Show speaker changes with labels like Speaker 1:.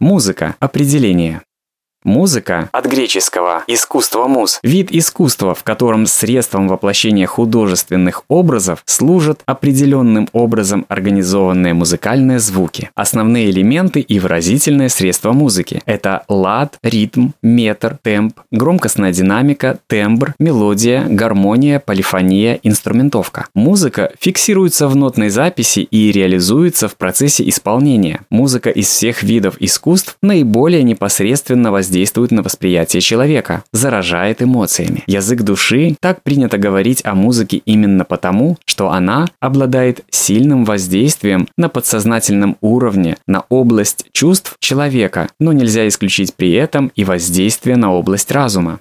Speaker 1: Музыка. Определение. Музыка от греческого «искусство муз» – вид искусства, в котором средством воплощения художественных образов служат определенным образом организованные музыкальные звуки. Основные элементы и выразительные средства музыки – это лад, ритм, метр, темп, громкостная динамика, тембр, мелодия, гармония, полифония, инструментовка. Музыка фиксируется в нотной записи и реализуется в процессе исполнения. Музыка из всех видов искусств наиболее непосредственно воздействует воздействует на восприятие человека, заражает эмоциями. Язык души так принято говорить о музыке именно потому, что она обладает сильным воздействием на подсознательном уровне на область чувств человека, но нельзя исключить при этом и воздействие на область разума.